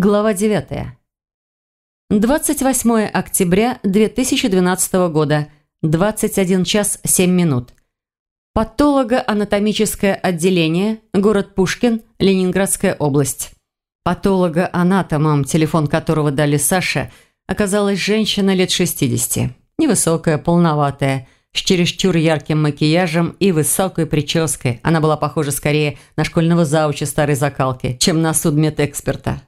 Глава 9. 28 октября 2012 года. 21 час 7 минут. Патологоанатомическое отделение, город Пушкин, Ленинградская область. Патологоанатомом, телефон которого дали Саше, оказалась женщина лет 60. Невысокая, полноватая, с чересчур ярким макияжем и высокой прической. Она была похожа скорее на школьного зауча старой закалки, чем на судмедэксперта.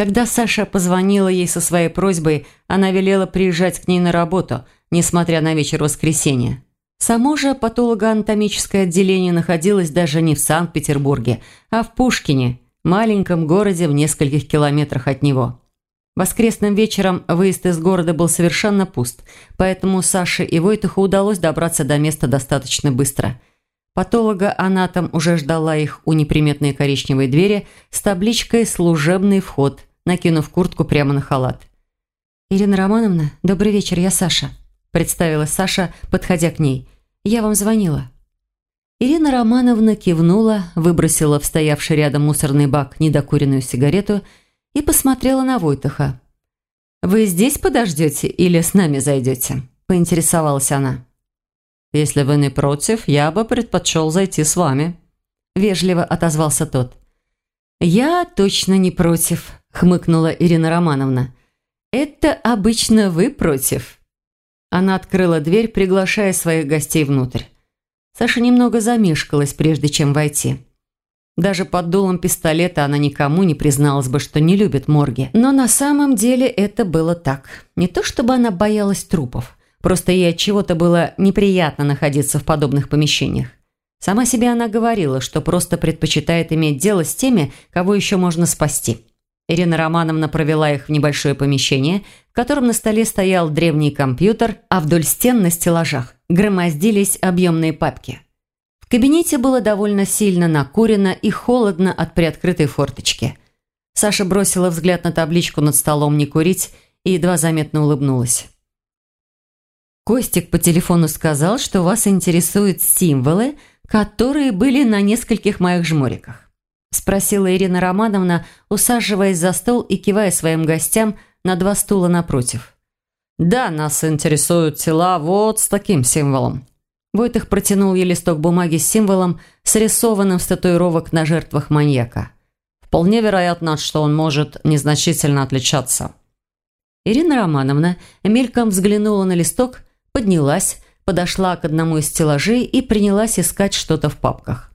Когда Саша позвонила ей со своей просьбой, она велела приезжать к ней на работу, несмотря на вечер воскресенья. Само же патологоанатомическое отделение находилось даже не в Санкт-Петербурге, а в Пушкине, маленьком городе в нескольких километрах от него. Воскресным вечером выезд из города был совершенно пуст, поэтому Саше и Войтуху удалось добраться до места достаточно быстро. Патолога-анатом уже ждала их у неприметной коричневой двери с табличкой «Служебный вход», накинув куртку прямо на халат. «Ирина Романовна, добрый вечер, я Саша», – представилась Саша, подходя к ней. «Я вам звонила». Ирина Романовна кивнула, выбросила в стоявший рядом мусорный бак недокуренную сигарету и посмотрела на Войтаха. «Вы здесь подождете или с нами зайдете?» – поинтересовалась она. «Если вы не против, я бы предпочел зайти с вами», – вежливо отозвался тот. «Я точно не против», – хмыкнула Ирина Романовна. «Это обычно вы против». Она открыла дверь, приглашая своих гостей внутрь. Саша немного замешкалась, прежде чем войти. Даже под дулом пистолета она никому не призналась бы, что не любит морги. Но на самом деле это было так. Не то чтобы она боялась трупов. Просто ей от чего-то было неприятно находиться в подобных помещениях. Сама себе она говорила, что просто предпочитает иметь дело с теми, кого еще можно спасти. Ирина Романовна провела их в небольшое помещение, в котором на столе стоял древний компьютер, а вдоль стен на стеллажах громоздились объемные папки. В кабинете было довольно сильно накурено и холодно от приоткрытой форточки. Саша бросила взгляд на табличку над столом «Не курить» и едва заметно улыбнулась. Костик по телефону сказал, что вас интересуют символы, которые были на нескольких моих жмуриках. Спросила Ирина Романовна, усаживаясь за стол и кивая своим гостям на два стула напротив. «Да, нас интересуют тела вот с таким символом». Войтых протянул ей листок бумаги с символом, срисованным с татуировок на жертвах маньяка. Вполне вероятно, что он может незначительно отличаться. Ирина Романовна мельком взглянула на листок, поднялась, подошла к одному из стеллажей и принялась искать что-то в папках.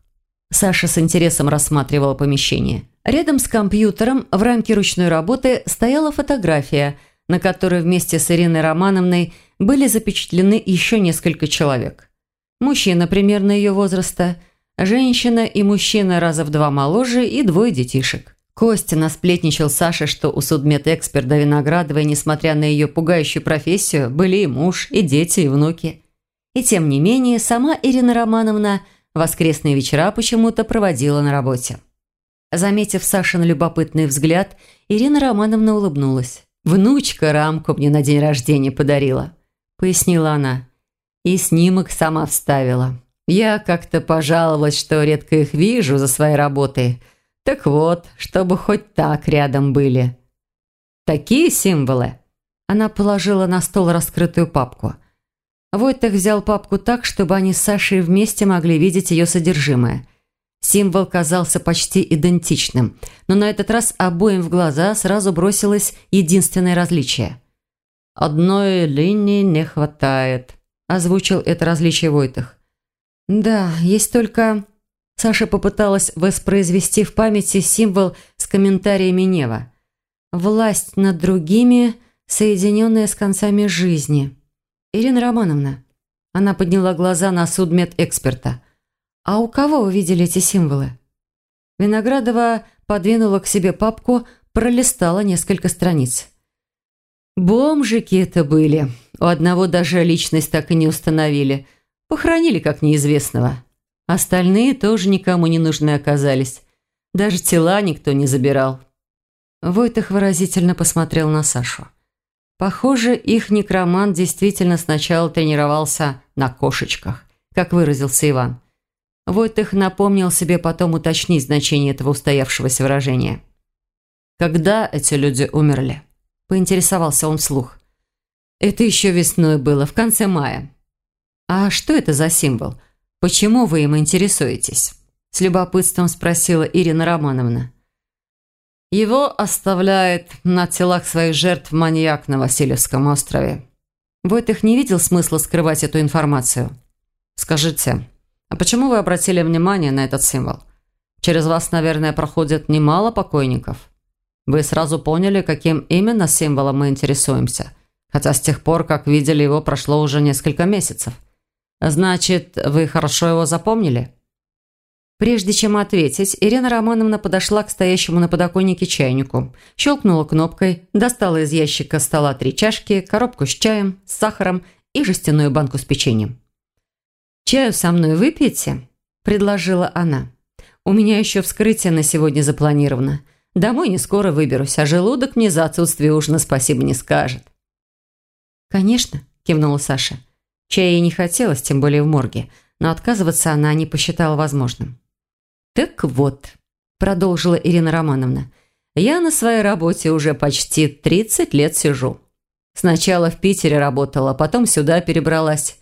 Саша с интересом рассматривала помещение. Рядом с компьютером в рамке ручной работы стояла фотография, на которой вместе с Ириной Романовной были запечатлены еще несколько человек. Мужчина примерно ее возраста, женщина и мужчина раза в два моложе и двое детишек. Костя насплетничал Саше, что у судмедэксперта Виноградовой, несмотря на ее пугающую профессию, были и муж, и дети, и внуки. И тем не менее, сама Ирина Романовна – Воскресные вечера почему-то проводила на работе. Заметив Сашин любопытный взгляд, Ирина Романовна улыбнулась. «Внучка рамку мне на день рождения подарила», – пояснила она. И снимок сама вставила. «Я как-то пожаловалась, что редко их вижу за своей работой. Так вот, чтобы хоть так рядом были». «Такие символы?» Она положила на стол раскрытую папку – Войтах взял папку так, чтобы они с Сашей вместе могли видеть ее содержимое. Символ казался почти идентичным, но на этот раз обоим в глаза сразу бросилось единственное различие. «Одной линии не хватает», – озвучил это различие Войтах. «Да, есть только...» Саша попыталась воспроизвести в памяти символ с комментариями Нева. «Власть над другими, соединенная с концами жизни». «Ирина Романовна». Она подняла глаза на судмедэксперта. «А у кого вы видели эти символы?» Виноградова подвинула к себе папку, пролистала несколько страниц. «Бомжики это были. У одного даже личность так и не установили. Похоронили как неизвестного. Остальные тоже никому не нужны оказались. Даже тела никто не забирал». Войтах выразительно посмотрел на Сашу. Похоже, их некромант действительно сначала тренировался на кошечках, как выразился Иван. Вот их напомнил себе потом уточнить значение этого устоявшегося выражения. Когда эти люди умерли? Поинтересовался он вслух. Это еще весной было, в конце мая. А что это за символ? Почему вы им интересуетесь? С любопытством спросила Ирина Романовна. Его оставляет на телах своих жертв маньяк на Васильевском острове. Войтых не видел смысла скрывать эту информацию. Скажите, а почему вы обратили внимание на этот символ? Через вас, наверное, проходит немало покойников. Вы сразу поняли, каким именно символом мы интересуемся, хотя с тех пор, как видели его, прошло уже несколько месяцев. Значит, вы хорошо его запомнили? Прежде чем ответить, Ирина Романовна подошла к стоящему на подоконнике чайнику, щелкнула кнопкой, достала из ящика стола три чашки, коробку с чаем, с сахаром и жестяную банку с печеньем. «Чаю со мной выпьете?» – предложила она. «У меня еще вскрытие на сегодня запланировано. Домой не скоро выберусь, а желудок мне за отсутствие ужина спасибо не скажет». «Конечно», – кивнула Саша. Чая ей не хотелось, тем более в морге, но отказываться она не посчитала возможным. «Так вот», – продолжила Ирина Романовна, «я на своей работе уже почти 30 лет сижу. Сначала в Питере работала, потом сюда перебралась.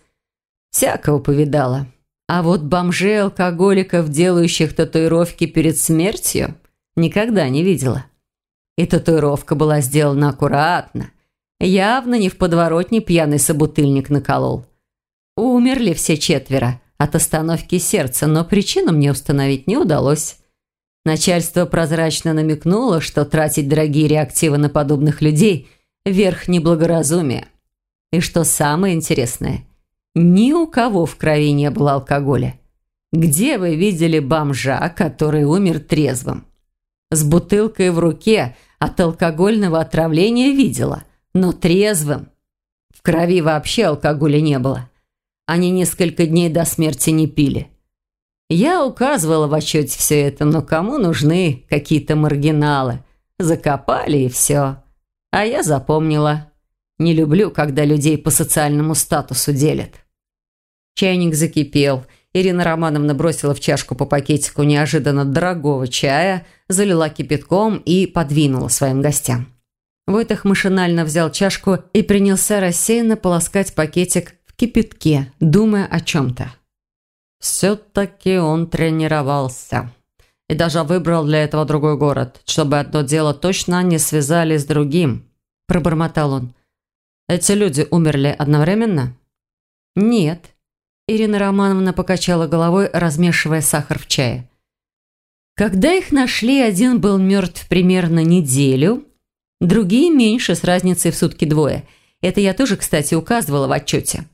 Всякого повидала. А вот бомжей, алкоголиков, делающих татуировки перед смертью, никогда не видела. И татуировка была сделана аккуратно. Явно не в подворотне пьяный собутыльник наколол. Умерли все четверо, от остановки сердца, но причину мне установить не удалось. Начальство прозрачно намекнуло, что тратить дорогие реактивы на подобных людей – верх неблагоразумия. И что самое интересное, ни у кого в крови не было алкоголя. Где вы видели бомжа, который умер трезвым? С бутылкой в руке от алкогольного отравления видела, но трезвым. В крови вообще алкоголя не было. Они несколько дней до смерти не пили. Я указывала в отчете все это, но кому нужны какие-то маргиналы? Закопали и все. А я запомнила. Не люблю, когда людей по социальному статусу делят. Чайник закипел. Ирина Романовна бросила в чашку по пакетику неожиданно дорогого чая, залила кипятком и подвинула своим гостям. Войтах машинально взял чашку и принялся рассеянно полоскать пакетик кипятке, думая о чем-то. Все-таки он тренировался. И даже выбрал для этого другой город, чтобы одно дело точно не связали с другим. Пробормотал он. Эти люди умерли одновременно? Нет. Ирина Романовна покачала головой, размешивая сахар в чае. Когда их нашли, один был мертв примерно неделю, другие меньше, с разницей в сутки двое. Это я тоже, кстати, указывала в отчете.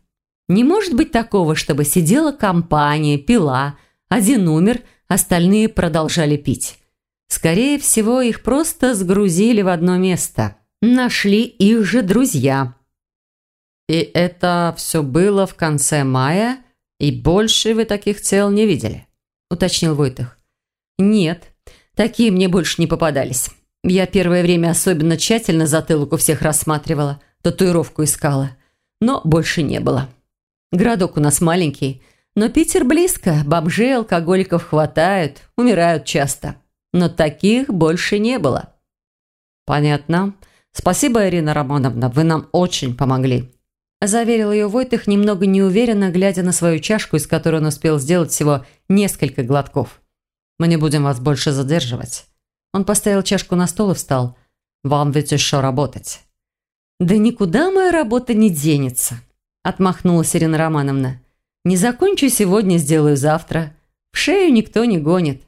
Не может быть такого, чтобы сидела компания, пила, один умер, остальные продолжали пить. Скорее всего, их просто сгрузили в одно место. Нашли их же друзья. И это все было в конце мая, и больше вы таких тел не видели, уточнил Войтых. Нет, такие мне больше не попадались. Я первое время особенно тщательно затылок у всех рассматривала, татуировку искала, но больше не было. Городок у нас маленький, но Питер близко, бомжей, алкоголиков хватает, умирают часто. Но таких больше не было. Понятно. Спасибо, Ирина Романовна, вы нам очень помогли. Заверил ее Войтых немного неуверенно, глядя на свою чашку, из которой он успел сделать всего несколько глотков. Мы не будем вас больше задерживать. Он поставил чашку на стол и встал. Вам ведь еще работать. Да никуда моя работа не денется. Отмахнулась Ирина Романовна. «Не закончу сегодня, сделаю завтра. В шею никто не гонит.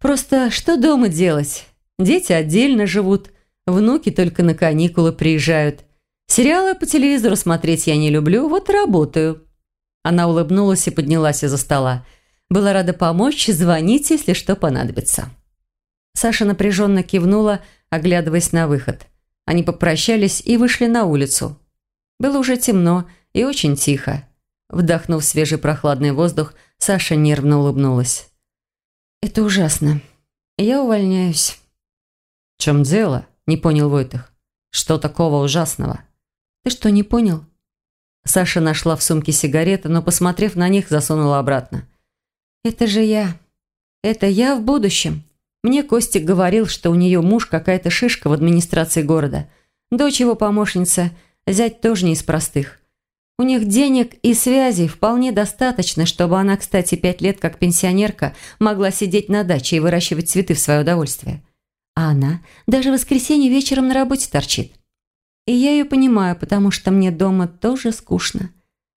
Просто что дома делать? Дети отдельно живут, внуки только на каникулы приезжают. Сериалы по телевизору смотреть я не люблю, вот работаю». Она улыбнулась и поднялась из-за стола. Была рада помочь, звонить, если что понадобится. Саша напряженно кивнула, оглядываясь на выход. Они попрощались и вышли на улицу. Было уже темно, и очень тихо. Вдохнув свежий прохладный воздух, Саша нервно улыбнулась. «Это ужасно. Я увольняюсь». «В чем дело?» – не понял Войтых. «Что такого ужасного?» «Ты что, не понял?» Саша нашла в сумке сигареты, но, посмотрев на них, засунула обратно. «Это же я. Это я в будущем. Мне Костик говорил, что у нее муж какая-то шишка в администрации города. Дочь его помощница, зять тоже не из простых. У них денег и связей вполне достаточно, чтобы она, кстати, пять лет как пенсионерка могла сидеть на даче и выращивать цветы в свое удовольствие. А она даже в воскресенье вечером на работе торчит. И я ее понимаю, потому что мне дома тоже скучно.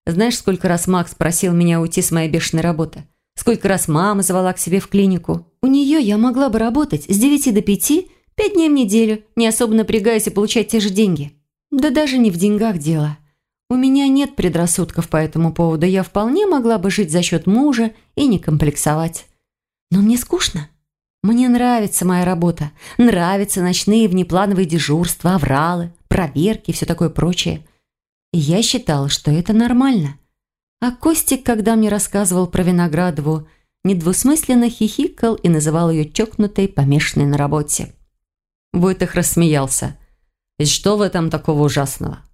Знаешь, сколько раз Макс просил меня уйти с моей бешеной работы? Сколько раз мама звала к себе в клинику? У нее я могла бы работать с 9 до 5, 5 дней в неделю, не особо напрягаясь и получать те же деньги. Да даже не в деньгах дело. У меня нет предрассудков по этому поводу, я вполне могла бы жить за счет мужа и не комплексовать. Но мне скучно. Мне нравится моя работа. Нравятся ночные внеплановые дежурства, авралы, проверки и все такое прочее. И я считала, что это нормально. А Костик, когда мне рассказывал про Виноградову, недвусмысленно хихикал и называл ее чокнутой, помешанной на работе. Войтых рассмеялся. «И что в этом такого ужасного?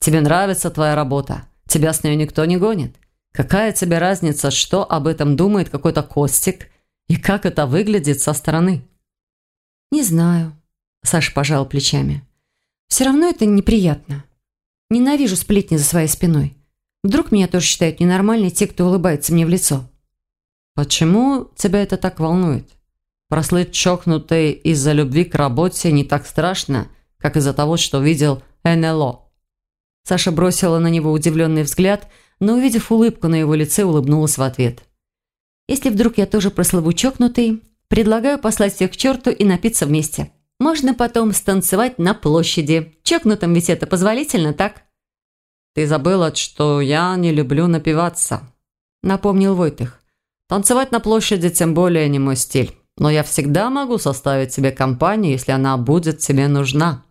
Тебе нравится твоя работа. Тебя с нее никто не гонит. Какая тебе разница, что об этом думает какой-то Костик и как это выглядит со стороны?» «Не знаю», – Саша пожал плечами. «Все равно это неприятно. Ненавижу сплетни за своей спиной. Вдруг меня тоже считают ненормальной те, кто улыбается мне в лицо». «Почему тебя это так волнует? Прослыть чокнутой из-за любви к работе не так страшно, как из-за того, что видел НЛО». Саша бросила на него удивленный взгляд, но, увидев улыбку на его лице, улыбнулась в ответ. Если вдруг я тоже прослыву чокнутый, предлагаю послать всех к черту и напиться вместе. Можно потом станцевать на площади. Чокнутым ведь это позволительно, так? «Ты забыла, что я не люблю напиваться», — напомнил Войтых. «Танцевать на площади тем более не мой стиль, но я всегда могу составить себе компанию, если она будет тебе нужна».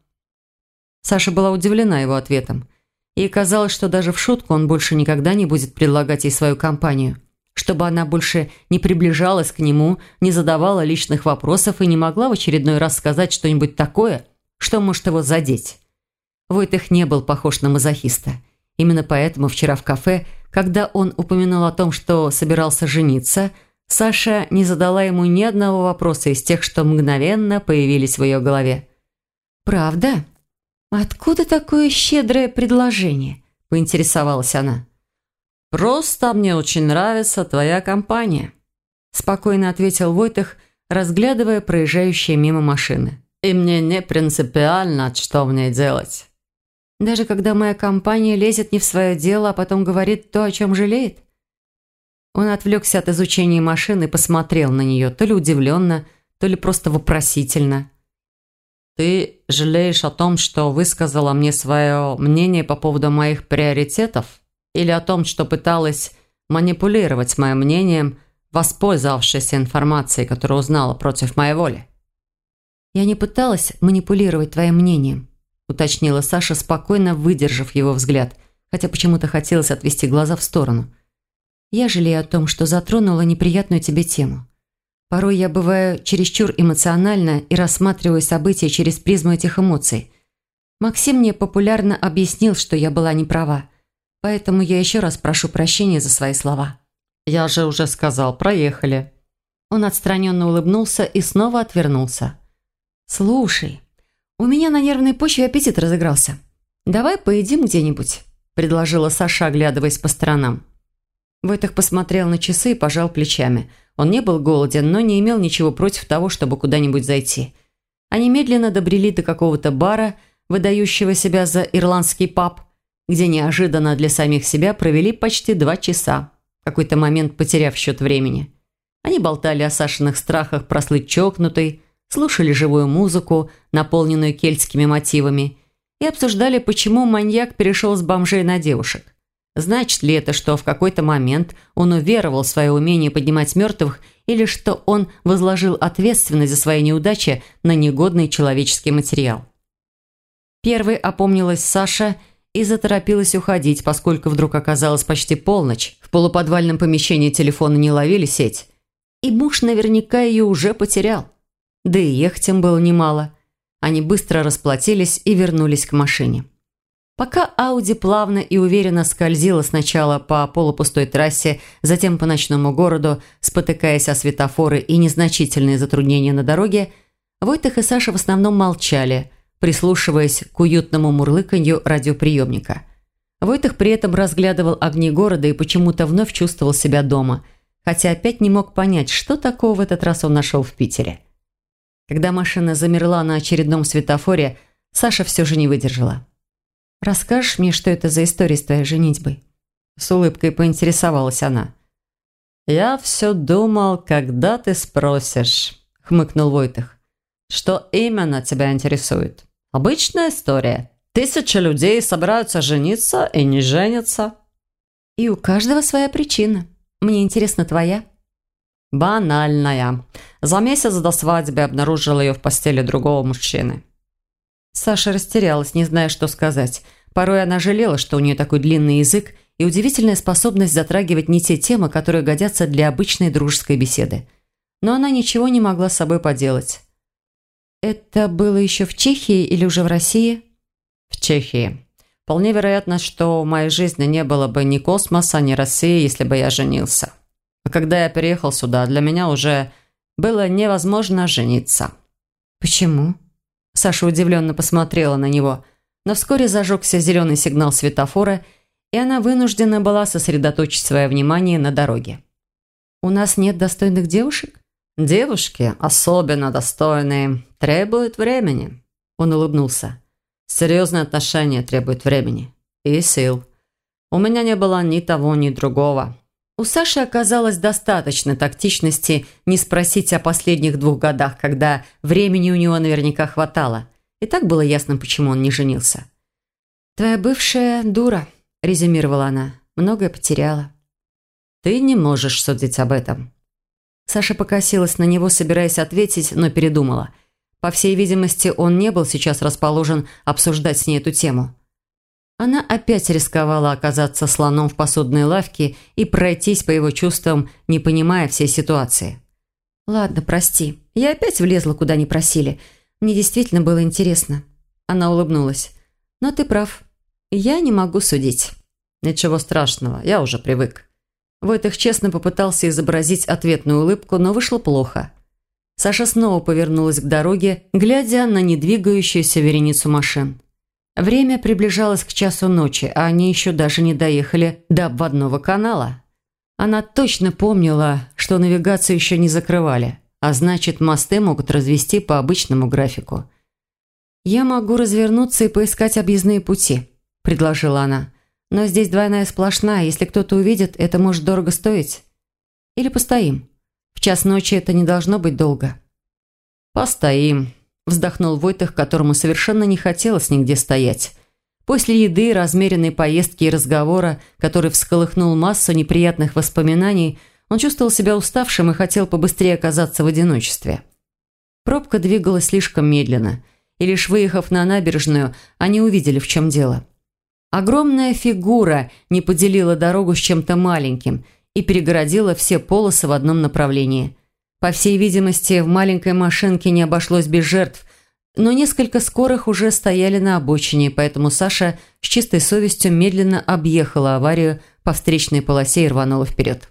Саша была удивлена его ответом. И казалось, что даже в шутку он больше никогда не будет предлагать ей свою компанию чтобы она больше не приближалась к нему, не задавала личных вопросов и не могла в очередной раз сказать что-нибудь такое, что может его задеть. Войтых не был похож на мазохиста. Именно поэтому вчера в кафе, когда он упомянул о том, что собирался жениться, Саша не задала ему ни одного вопроса из тех, что мгновенно появились в ее голове. «Правда? Откуда такое щедрое предложение?» – поинтересовалась она. «Просто мне очень нравится твоя компания», – спокойно ответил Войтых, разглядывая проезжающие мимо машины. «И мне не принципиально, что в ней делать». «Даже когда моя компания лезет не в свое дело, а потом говорит то, о чем жалеет?» Он отвлекся от изучения машины и посмотрел на нее, то ли удивленно, то ли просто вопросительно. «Ты жалеешь о том, что высказала мне свое мнение по поводу моих приоритетов?» или о том, что пыталась манипулировать моим мнением, воспользовавшись информацией, которую узнала против моей воли. «Я не пыталась манипулировать твоим мнением», уточнила Саша, спокойно выдержав его взгляд, хотя почему-то хотелось отвести глаза в сторону. «Я жалею о том, что затронула неприятную тебе тему. Порой я бываю чересчур эмоциональна и рассматриваю события через призму этих эмоций. Максим мне популярно объяснил, что я была не права, Поэтому я еще раз прошу прощения за свои слова. «Я же уже сказал, проехали». Он отстраненно улыбнулся и снова отвернулся. «Слушай, у меня на нервной почве аппетит разыгрался. Давай поедим где-нибудь», – предложила Саша, оглядываясь по сторонам. Войтах посмотрел на часы и пожал плечами. Он не был голоден, но не имел ничего против того, чтобы куда-нибудь зайти. Они медленно добрели до какого-то бара, выдающего себя за ирландский паб, где неожиданно для самих себя провели почти два часа, в какой-то момент потеряв счет времени. Они болтали о Сашиных страхах прослыть чокнутой, слушали живую музыку, наполненную кельтскими мотивами, и обсуждали, почему маньяк перешел с бомжей на девушек. Значит ли это, что в какой-то момент он уверовал в свое умение поднимать мертвых или что он возложил ответственность за свои неудачи на негодный человеческий материал? Первой опомнилась Саша и заторопилась уходить, поскольку вдруг оказалось почти полночь. В полуподвальном помещении телефона не ловили сеть. И муж наверняка ее уже потерял. Да и ехать им было немало. Они быстро расплатились и вернулись к машине. Пока Ауди плавно и уверенно скользила сначала по полупустой трассе, затем по ночному городу, спотыкаясь о светофоры и незначительные затруднения на дороге, Войтых и Саша в основном молчали, прислушиваясь к уютному мурлыканью радиоприемника. Войтых при этом разглядывал огни города и почему-то вновь чувствовал себя дома, хотя опять не мог понять, что такого в этот раз он нашел в Питере. Когда машина замерла на очередном светофоре, Саша все же не выдержала. «Расскажешь мне, что это за история с твоей женитьбой?» С улыбкой поинтересовалась она. «Я все думал, когда ты спросишь», — хмыкнул Войтых. «Что именно тебя интересует? Обычная история. Тысячи людей собираются жениться и не женятся». «И у каждого своя причина. Мне интересна твоя». «Банальная. За месяц до свадьбы обнаружила ее в постели другого мужчины. Саша растерялась, не зная, что сказать. Порой она жалела, что у нее такой длинный язык и удивительная способность затрагивать не те темы, которые годятся для обычной дружеской беседы. Но она ничего не могла с собой поделать. «Это было еще в Чехии или уже в России?» «В Чехии. Вполне вероятно, что в моей жизни не было бы ни космоса, ни России, если бы я женился. А когда я переехал сюда, для меня уже было невозможно жениться». «Почему?» Саша удивленно посмотрела на него, но вскоре зажегся зеленый сигнал светофора, и она вынуждена была сосредоточить свое внимание на дороге. «У нас нет достойных девушек?» «Девушки, особенно достойные, требуют времени», – он улыбнулся. «Серьезные отношения требуют времени и сил. У меня не было ни того, ни другого. У Саши оказалось достаточно тактичности не спросить о последних двух годах, когда времени у него наверняка хватало. И так было ясно, почему он не женился. «Твоя бывшая дура», – резюмировала она. «Многое потеряла». «Ты не можешь судить об этом». Саша покосилась на него, собираясь ответить, но передумала. По всей видимости, он не был сейчас расположен обсуждать с ней эту тему. Она опять рисковала оказаться слоном в посудной лавке и пройтись по его чувствам, не понимая всей ситуации. «Ладно, прости. Я опять влезла, куда не просили. Мне действительно было интересно». Она улыбнулась. «Но ты прав. Я не могу судить». «Ничего страшного, я уже привык». Войтых честно попытался изобразить ответную улыбку, но вышло плохо. Саша снова повернулась к дороге, глядя на недвигающуюся вереницу машин. Время приближалось к часу ночи, а они еще даже не доехали до обводного канала. Она точно помнила, что навигацию еще не закрывали, а значит, мосты могут развести по обычному графику. «Я могу развернуться и поискать объездные пути», – предложила она. «Но здесь двойная сплошная, если кто-то увидит, это может дорого стоить. Или постоим. В час ночи это не должно быть долго». «Постоим», Вздохнул Войтых, которому совершенно не хотелось нигде стоять. После еды, размеренной поездки и разговора, который всколыхнул массу неприятных воспоминаний, он чувствовал себя уставшим и хотел побыстрее оказаться в одиночестве. Пробка двигалась слишком медленно, и лишь выехав на набережную, они увидели, в чем дело. Огромная фигура не поделила дорогу с чем-то маленьким и перегородила все полосы в одном направлении – по всей видимости, в маленькой машинке не обошлось без жертв, но несколько скорых уже стояли на обочине, поэтому Саша с чистой совестью медленно объехала аварию по встречной полосе и рванула вперед.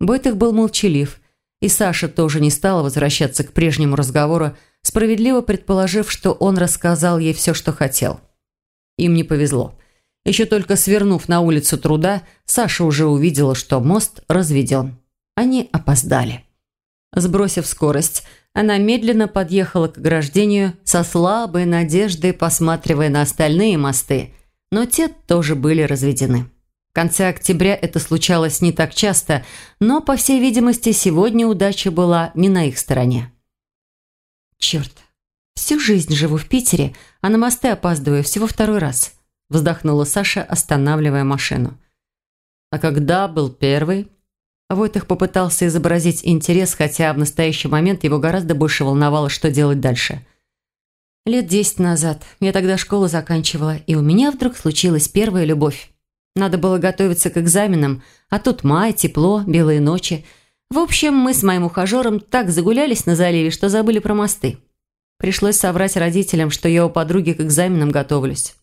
Бойтых был молчалив, и Саша тоже не стала возвращаться к прежнему разговору, справедливо предположив, что он рассказал ей все, что хотел. Им не повезло. Еще только свернув на улицу труда, Саша уже увидела, что мост разведен. Они опоздали. Сбросив скорость, она медленно подъехала к ограждению со слабой надеждой, посматривая на остальные мосты, но те тоже были разведены. В конце октября это случалось не так часто, но, по всей видимости, сегодня удача была не на их стороне. «Черт, всю жизнь живу в Питере, а на мосты опаздываю всего второй раз», вздохнула Саша, останавливая машину. «А когда был первый?» Войтых попытался изобразить интерес, хотя в настоящий момент его гораздо больше волновало, что делать дальше. Лет десять назад. Я тогда школу заканчивала, и у меня вдруг случилась первая любовь. Надо было готовиться к экзаменам, а тут май, тепло, белые ночи. В общем, мы с моим ухажером так загулялись на заливе, что забыли про мосты. Пришлось соврать родителям, что я у подруги к экзаменам готовлюсь.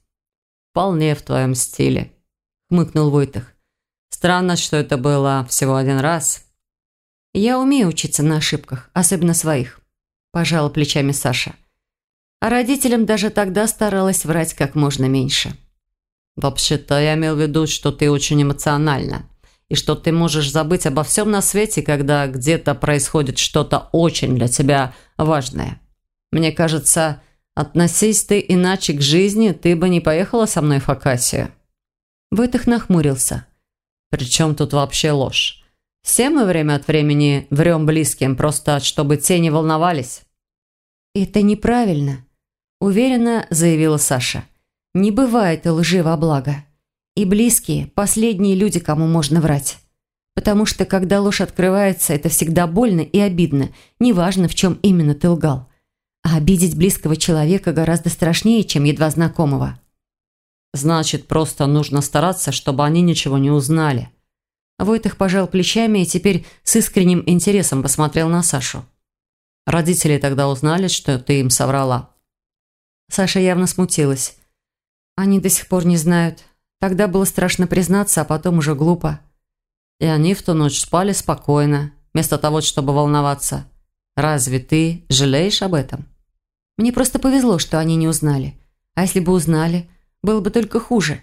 вполне в твоем стиле», – хмыкнул Войтах. «Странно, что это было всего один раз». «Я умею учиться на ошибках, особенно своих», – пожала плечами Саша. А родителям даже тогда старалась врать как можно меньше. «Вообще-то я имел в виду, что ты очень эмоциональна, и что ты можешь забыть обо всем на свете, когда где-то происходит что-то очень для тебя важное. Мне кажется, относись ты иначе к жизни, ты бы не поехала со мной в Акасию». Войтых нахмурился. «Причем тут вообще ложь? Все мы время от времени врем близким, просто чтобы те не волновались». «Это неправильно», – уверенно заявила Саша. «Не бывает лжи во благо. И близкие – последние люди, кому можно врать. Потому что, когда ложь открывается, это всегда больно и обидно, неважно, в чем именно ты лгал. А обидеть близкого человека гораздо страшнее, чем едва знакомого». «Значит, просто нужно стараться, чтобы они ничего не узнали». Войтых пожал плечами и теперь с искренним интересом посмотрел на Сашу. Родители тогда узнали, что ты им соврала. Саша явно смутилась. Они до сих пор не знают. Тогда было страшно признаться, а потом уже глупо. И они в ту ночь спали спокойно, вместо того, чтобы волноваться. Разве ты жалеешь об этом? Мне просто повезло, что они не узнали. А если бы узнали, было бы только хуже.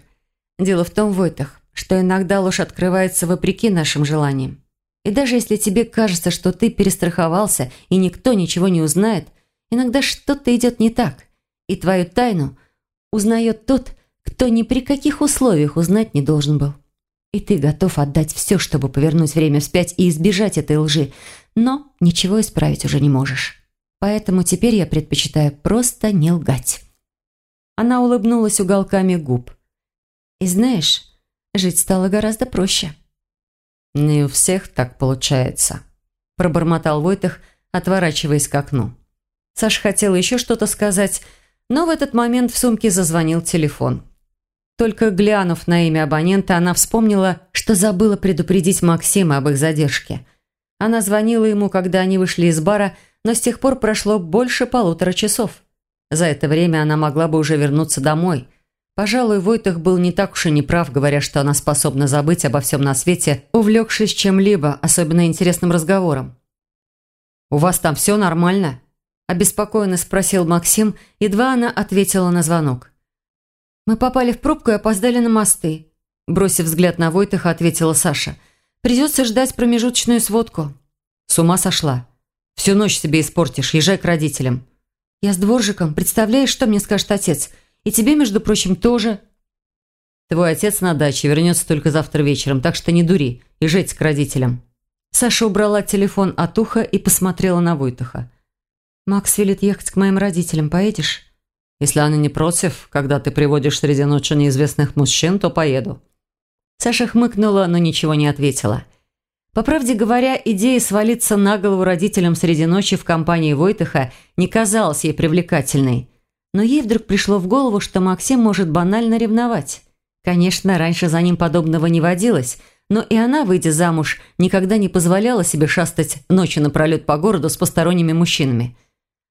Дело в том, Войтах, что иногда ложь открывается вопреки нашим желаниям. И даже если тебе кажется, что ты перестраховался и никто ничего не узнает, иногда что-то идет не так, и твою тайну узнает тот, кто ни при каких условиях узнать не должен был. И ты готов отдать все, чтобы повернуть время вспять и избежать этой лжи, но ничего исправить уже не можешь. Поэтому теперь я предпочитаю просто не лгать. Она улыбнулась уголками губ. И знаешь, жить стало гораздо проще. «Не у всех так получается», – пробормотал Войтах, отворачиваясь к окну. Саша хотела еще что-то сказать, но в этот момент в сумке зазвонил телефон. Только глянув на имя абонента, она вспомнила, что забыла предупредить Максима об их задержке. Она звонила ему, когда они вышли из бара, но с тех пор прошло больше полутора часов. За это время она могла бы уже вернуться домой – Пожалуй, Войтах был не так уж и неправ, говоря, что она способна забыть обо всем на свете, увлекшись чем-либо, особенно интересным разговором. «У вас там все нормально?» – обеспокоенно спросил Максим, едва она ответила на звонок. «Мы попали в пробку и опоздали на мосты», – бросив взгляд на Войтаха, ответила Саша. «Придется ждать промежуточную сводку». «С ума сошла. Всю ночь себе испортишь, езжай к родителям». «Я с дворжиком. Представляешь, что мне скажет отец?» И тебе, между прочим, тоже. Твой отец на даче вернется только завтра вечером, так что не дури, езжайте к родителям». Саша убрала телефон от уха и посмотрела на Войтаха. «Макс велит ехать к моим родителям. Поедешь?» «Если они не против, когда ты приводишь среди ночи неизвестных мужчин, то поеду». Саша хмыкнула, но ничего не ответила. По правде говоря, идея свалиться на голову родителям среди ночи в компании Войтаха не казалась ей привлекательной. Но ей вдруг пришло в голову, что Максим может банально ревновать. Конечно, раньше за ним подобного не водилось, но и она, выйдя замуж, никогда не позволяла себе шастать ночью напролет по городу с посторонними мужчинами.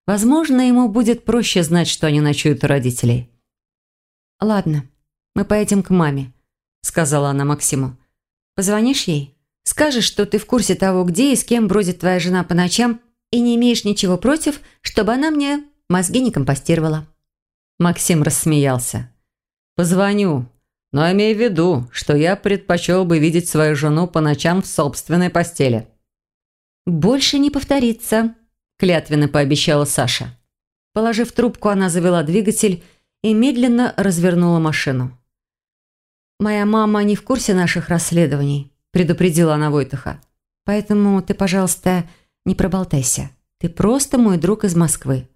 Возможно, ему будет проще знать, что они ночуют у родителей. «Ладно, мы поедем к маме», — сказала она Максиму. «Позвонишь ей? Скажешь, что ты в курсе того, где и с кем бродит твоя жена по ночам, и не имеешь ничего против, чтобы она мне мозги не компостировала». Максим рассмеялся. «Позвоню, но имей в виду, что я предпочел бы видеть свою жену по ночам в собственной постели». «Больше не повторится», – клятвенно пообещала Саша. Положив трубку, она завела двигатель и медленно развернула машину. «Моя мама не в курсе наших расследований», – предупредила она Войтаха. «Поэтому ты, пожалуйста, не проболтайся. Ты просто мой друг из Москвы.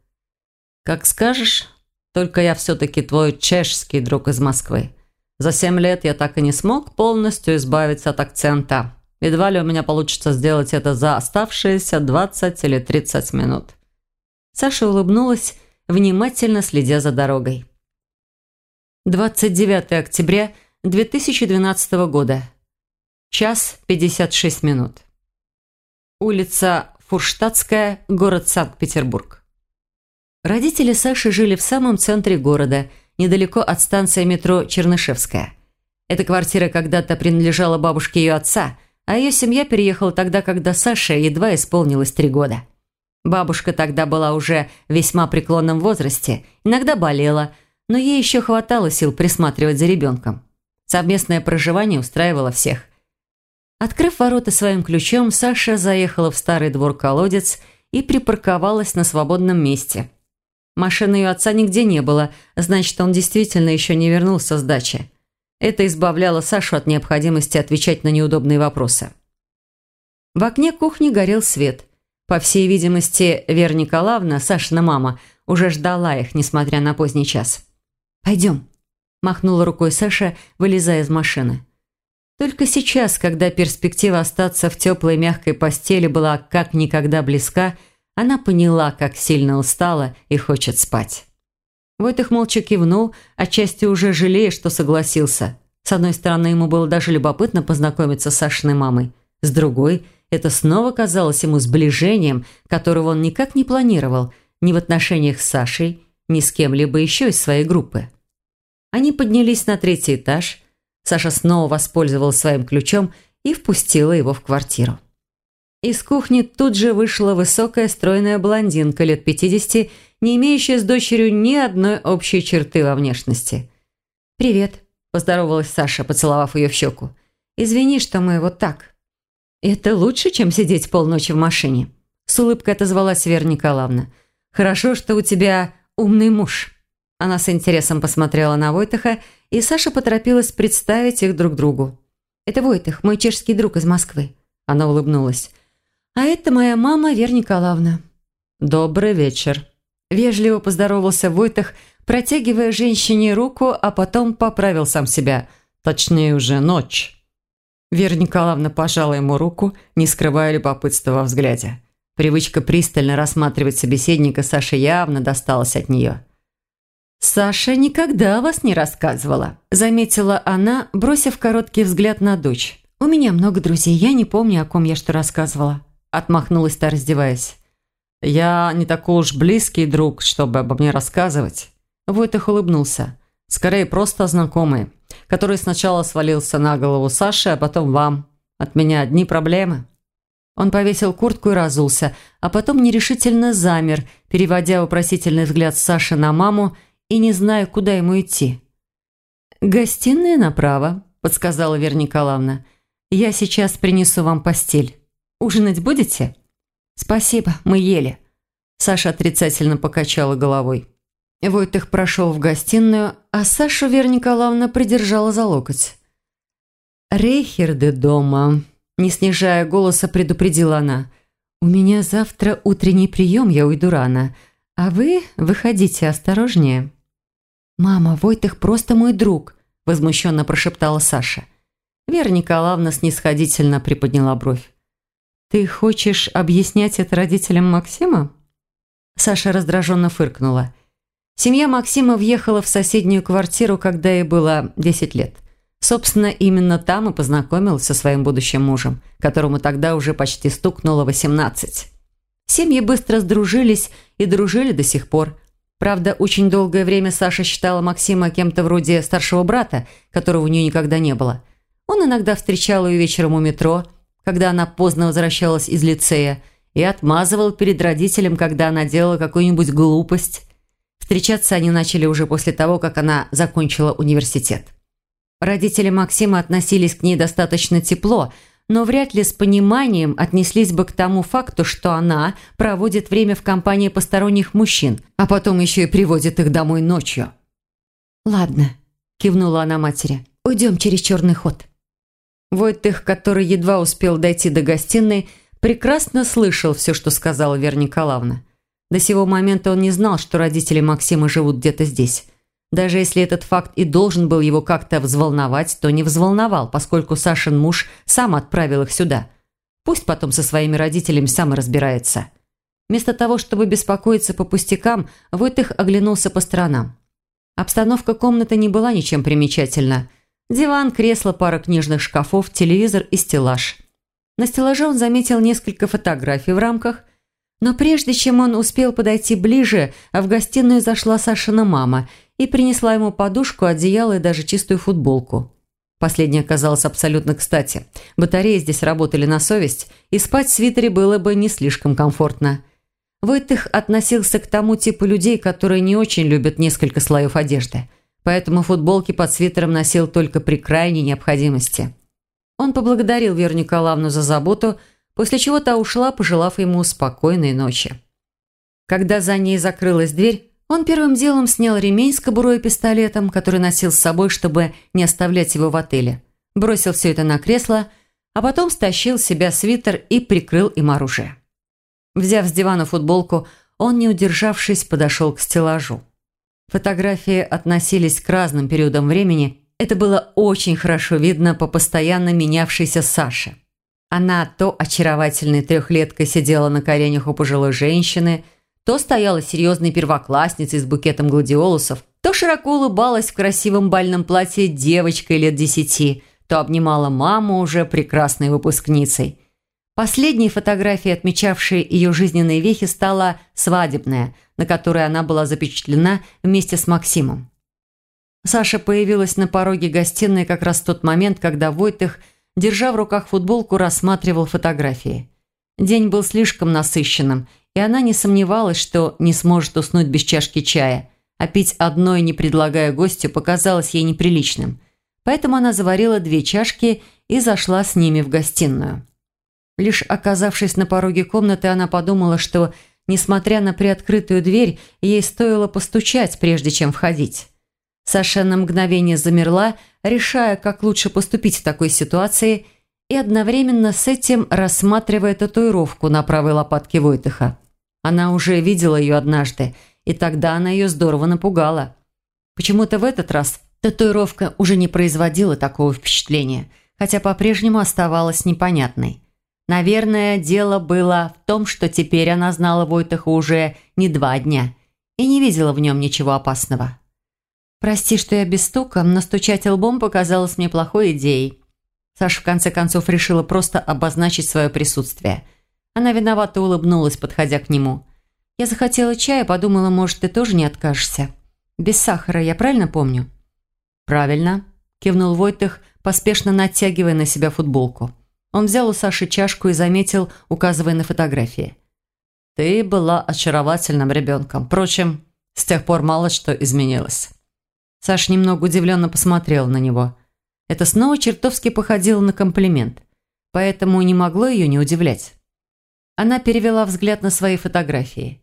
«Как скажешь. Только я все-таки твой чешский друг из Москвы. За семь лет я так и не смог полностью избавиться от акцента. Едва ли у меня получится сделать это за оставшиеся 20 или 30 минут». Саша улыбнулась, внимательно следя за дорогой. 29 октября 2012 года. Час 56 минут. Улица Фурштадтская, город Санкт-Петербург. Родители Саши жили в самом центре города, недалеко от станции метро Чернышевская. Эта квартира когда-то принадлежала бабушке ее отца, а ее семья переехала тогда, когда Саше едва исполнилось три года. Бабушка тогда была уже в весьма преклонном возрасте, иногда болела, но ей еще хватало сил присматривать за ребенком. Совместное проживание устраивало всех. Открыв ворота своим ключом, Саша заехала в старый двор-колодец и припарковалась на свободном месте. Машины ее отца нигде не было, значит, он действительно еще не вернулся с дачи. Это избавляло Сашу от необходимости отвечать на неудобные вопросы. В окне кухни горел свет. По всей видимости, Вера Николаевна, Сашина мама, уже ждала их, несмотря на поздний час. «Пойдем», – махнула рукой Саша, вылезая из машины. Только сейчас, когда перспектива остаться в теплой мягкой постели была как никогда близка, она поняла, как сильно устала и хочет спать. Войтых молча кивнул, отчасти уже жалея, что согласился. С одной стороны, ему было даже любопытно познакомиться с Сашиной мамой. С другой, это снова казалось ему сближением, которого он никак не планировал ни в отношениях с Сашей, ни с кем-либо еще из своей группы. Они поднялись на третий этаж. Саша снова воспользовалась своим ключом и впустила его в квартиру. Из кухни тут же вышла высокая стройная блондинка лет 50 не имеющая с дочерью ни одной общей черты во внешности. «Привет», – поздоровалась Саша, поцеловав ее в щеку. «Извини, что мы вот так». «Это лучше, чем сидеть полночи в машине», – с улыбкой отозвалась Вера Николаевна. «Хорошо, что у тебя умный муж». Она с интересом посмотрела на Войтаха, и Саша поторопилась представить их друг другу. «Это Войтах, мой чешский друг из Москвы». Она улыбнулась. «А это моя мама Вера Николаевна». «Добрый вечер», Вежливо поздоровался Войтах, протягивая женщине руку, а потом поправил сам себя. Точнее, уже ночь. Вера Николаевна пожала ему руку, не скрывая любопытства во взгляде. Привычка пристально рассматривать собеседника Саши явно досталась от нее. «Саша никогда вас не рассказывала», – заметила она, бросив короткий взгляд на дочь. «У меня много друзей, я не помню, о ком я что рассказывала», – отмахнулась та, раздеваясь. «Я не такой уж близкий друг, чтобы обо мне рассказывать». Войтых улыбнулся. «Скорее, просто знакомый, который сначала свалился на голову Саши, а потом вам. От меня одни проблемы». Он повесил куртку и разулся, а потом нерешительно замер, переводя вопросительный взгляд Саши на маму и не зная, куда ему идти. «Гостиная направо», – подсказала Вера Николаевна. «Я сейчас принесу вам постель. Ужинать будете?» «Спасибо, мы ели». Саша отрицательно покачала головой. Войтых прошел в гостиную, а Сашу Вера Николаевна придержала за локоть. «Рейхерды дома», – не снижая голоса, предупредила она. «У меня завтра утренний прием, я уйду рано. А вы выходите осторожнее». «Мама, Войтых просто мой друг», – возмущенно прошептала Саша. Вера Николаевна снисходительно приподняла бровь. «Ты хочешь объяснять это родителям Максима?» Саша раздраженно фыркнула. Семья Максима въехала в соседнюю квартиру, когда ей было 10 лет. Собственно, именно там и познакомилась со своим будущим мужем, которому тогда уже почти стукнуло 18. Семьи быстро сдружились и дружили до сих пор. Правда, очень долгое время Саша считала Максима кем-то вроде старшего брата, которого у нее никогда не было. Он иногда встречал ее вечером у метро – когда она поздно возвращалась из лицея, и отмазывал перед родителем, когда она делала какую-нибудь глупость. Встречаться они начали уже после того, как она закончила университет. Родители Максима относились к ней достаточно тепло, но вряд ли с пониманием отнеслись бы к тому факту, что она проводит время в компании посторонних мужчин, а потом еще и приводит их домой ночью. «Ладно», – кивнула она матери, – «уйдем через черный ход». Войтых, который едва успел дойти до гостиной, прекрасно слышал все, что сказала Вера Николаевна. До сего момента он не знал, что родители Максима живут где-то здесь. Даже если этот факт и должен был его как-то взволновать, то не взволновал, поскольку Сашин муж сам отправил их сюда. Пусть потом со своими родителями сам разбирается. Вместо того, чтобы беспокоиться по пустякам, Войтых оглянулся по сторонам. Обстановка комнаты не была ничем примечательна – Диван, кресло, пара книжных шкафов, телевизор и стеллаж. На стеллаже он заметил несколько фотографий в рамках. Но прежде чем он успел подойти ближе, в гостиную зашла Сашина мама и принесла ему подушку, одеяло и даже чистую футболку. Последнее оказалось абсолютно кстати. Батареи здесь работали на совесть, и спать в свитере было бы не слишком комфортно. Войтых относился к тому типу людей, которые не очень любят несколько слоев одежды. Поэтому футболки под свитером носил только при крайней необходимости. Он поблагодарил Веру Николаевну за заботу, после чего та ушла, пожелав ему спокойной ночи. Когда за ней закрылась дверь, он первым делом снял ремень с кобурой и пистолетом, который носил с собой, чтобы не оставлять его в отеле. Бросил все это на кресло, а потом стащил с себя свитер и прикрыл им оружие. Взяв с дивана футболку, он, не удержавшись, подошел к стеллажу. Фотографии относились к разным периодам времени. Это было очень хорошо видно по постоянно менявшейся Саше. Она то очаровательной трехлеткой сидела на коленях у пожилой женщины, то стояла серьезной первоклассницей с букетом гладиолусов, то широко улыбалась в красивом бальном платье девочкой лет десяти, то обнимала маму уже прекрасной выпускницей. Последней фотографией, отмечавшей ее жизненные вехи, стала свадебная, на которой она была запечатлена вместе с Максимом. Саша появилась на пороге гостиной как раз в тот момент, когда Войтых – держа в руках футболку, рассматривал фотографии. День был слишком насыщенным, и она не сомневалась, что не сможет уснуть без чашки чая, а пить одной, не предлагая гостю, показалось ей неприличным. Поэтому она заварила две чашки и зашла с ними в гостиную. Лишь оказавшись на пороге комнаты, она подумала, что, несмотря на приоткрытую дверь, ей стоило постучать, прежде чем входить. Саша на мгновение замерла, решая, как лучше поступить в такой ситуации, и одновременно с этим рассматривая татуировку на правой лопатке Войтыха. Она уже видела ее однажды, и тогда она ее здорово напугала. Почему-то в этот раз татуировка уже не производила такого впечатления, хотя по-прежнему оставалась непонятной. Наверное, дело было в том, что теперь она знала Войтыха уже не два дня и не видела в нем ничего опасного. «Прости, что я без стука, но стучать лбом показалось мне плохой идеей». Саша в конце концов решила просто обозначить свое присутствие. Она виновато улыбнулась, подходя к нему. «Я захотела чая, подумала, может, ты тоже не откажешься. Без сахара, я правильно помню?» «Правильно», – кивнул Войтых, поспешно натягивая на себя футболку. Он взял у Саши чашку и заметил, указывая на фотографии. «Ты была очаровательным ребенком. Впрочем, с тех пор мало что изменилось». Саша немного удивленно посмотрела на него. Это снова чертовски походило на комплимент, поэтому не могло ее не удивлять. Она перевела взгляд на свои фотографии.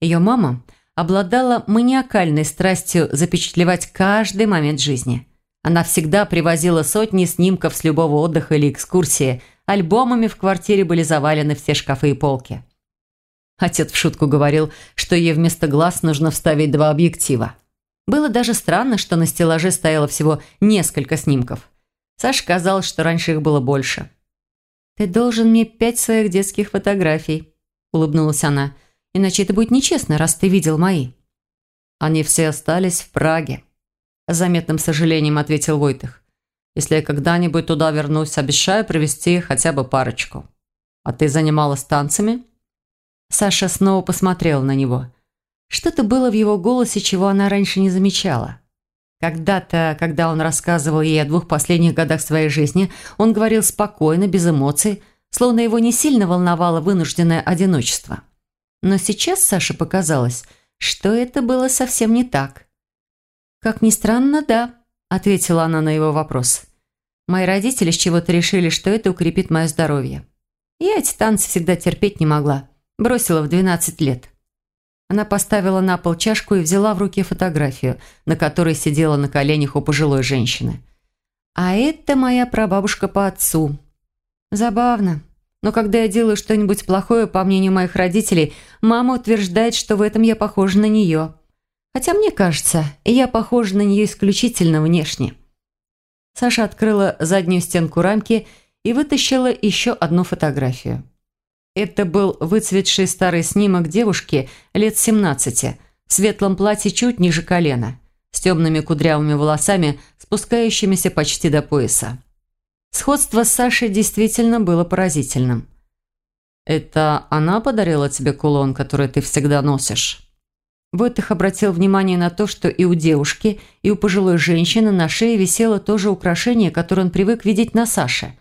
Ее мама обладала маниакальной страстью запечатлевать каждый момент жизни. Она всегда привозила сотни снимков с любого отдыха или экскурсии, альбомами в квартире были завалены все шкафы и полки. Отец в шутку говорил, что ей вместо глаз нужно вставить два объектива. Было даже странно, что на стеллаже стояло всего несколько снимков. Саше казалось, что раньше их было больше. «Ты должен мне пять своих детских фотографий», – улыбнулась она. «Иначе это будет нечестно, раз ты видел мои». «Они все остались в Праге», – с заметным сожалением ответил Войтых. «Если я когда-нибудь туда вернусь, обещаю привезти хотя бы парочку. А ты занималась танцами?» Саша снова посмотрела на него – что-то было в его голосе, чего она раньше не замечала. Когда-то, когда он рассказывал ей о двух последних годах своей жизни, он говорил спокойно, без эмоций, словно его не сильно волновало вынужденное одиночество. Но сейчас Саше показалось, что это было совсем не так. «Как ни странно, да», – ответила она на его вопрос. «Мои родители с чего-то решили, что это укрепит мое здоровье. Я эти танцы всегда терпеть не могла. Бросила в 12 лет». Она поставила на пол чашку и взяла в руки фотографию, на которой сидела на коленях у пожилой женщины. «А это моя прабабушка по отцу». «Забавно. Но когда я делаю что-нибудь плохое, по мнению моих родителей, мама утверждает, что в этом я похожа на нее. Хотя мне кажется, я похожа на нее исключительно внешне». Саша открыла заднюю стенку рамки и вытащила еще одну фотографию. Это был выцветший старый снимок девушки лет 17, в светлом платье чуть ниже колена, с темными кудрявыми волосами, спускающимися почти до пояса. Сходство с Сашей действительно было поразительным. «Это она подарила тебе кулон, который ты всегда носишь?» Войтых обратил внимание на то, что и у девушки, и у пожилой женщины на шее висело то же украшение, которое он привык видеть на Саше.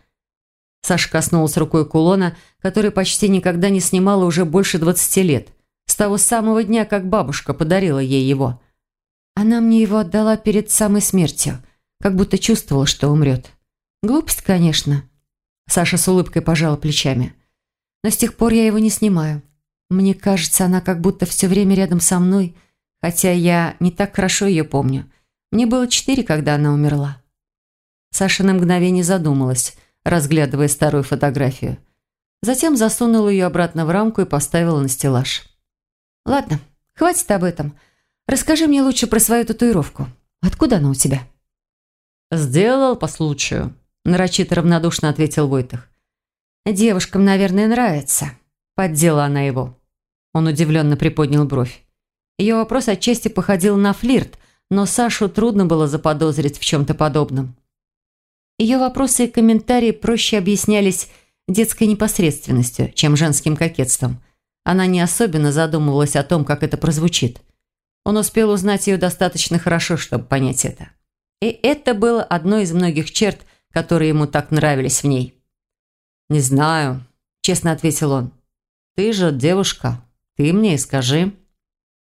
Саша коснулась рукой кулона, который почти никогда не снимала уже больше 20 лет, с того самого дня, как бабушка подарила ей его. Она мне его отдала перед самой смертью, как будто чувствовала, что умрет. Глупость, конечно. Саша с улыбкой пожала плечами. Но с тех пор я его не снимаю. Мне кажется, она как будто все время рядом со мной, хотя я не так хорошо ее помню. Мне было четыре, когда она умерла. Саша на мгновение задумалась, разглядывая старую фотографию. Затем засунула ее обратно в рамку и поставила на стеллаж. «Ладно, хватит об этом. Расскажи мне лучше про свою татуировку. Откуда она у тебя?» «Сделал по случаю», – нарочито равнодушно ответил Войтах. «Девушкам, наверное, нравится», – поддела она его. Он удивленно приподнял бровь. Ее вопрос отчасти походил на флирт, но Сашу трудно было заподозрить в чем-то подобном. Ее вопросы и комментарии проще объяснялись детской непосредственностью, чем женским кокетством. Она не особенно задумывалась о том, как это прозвучит. Он успел узнать ее достаточно хорошо, чтобы понять это. И это было одной из многих черт, которые ему так нравились в ней. «Не знаю», – честно ответил он. «Ты же девушка, ты мне и скажи».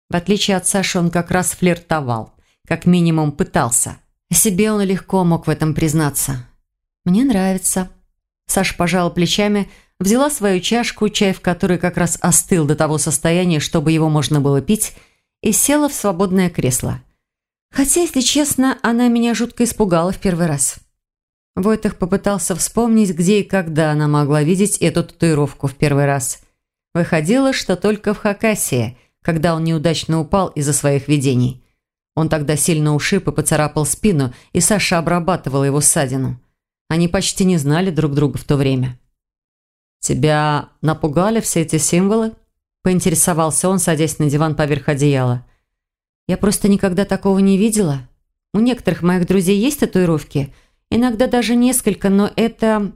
В отличие от Саши, он как раз флиртовал. Как минимум пытался. Себе он легко мог в этом признаться. «Мне нравится». Саша пожала плечами, взяла свою чашку, чай в которой как раз остыл до того состояния, чтобы его можно было пить, и села в свободное кресло. Хотя, если честно, она меня жутко испугала в первый раз. Войтах попытался вспомнить, где и когда она могла видеть эту татуировку в первый раз – Выходило, что только в Хакасии, когда он неудачно упал из-за своих видений. Он тогда сильно ушиб и поцарапал спину, и Саша обрабатывала его ссадину. Они почти не знали друг друга в то время. «Тебя напугали все эти символы?» – поинтересовался он, садясь на диван поверх одеяла. «Я просто никогда такого не видела. У некоторых моих друзей есть татуировки, иногда даже несколько, но это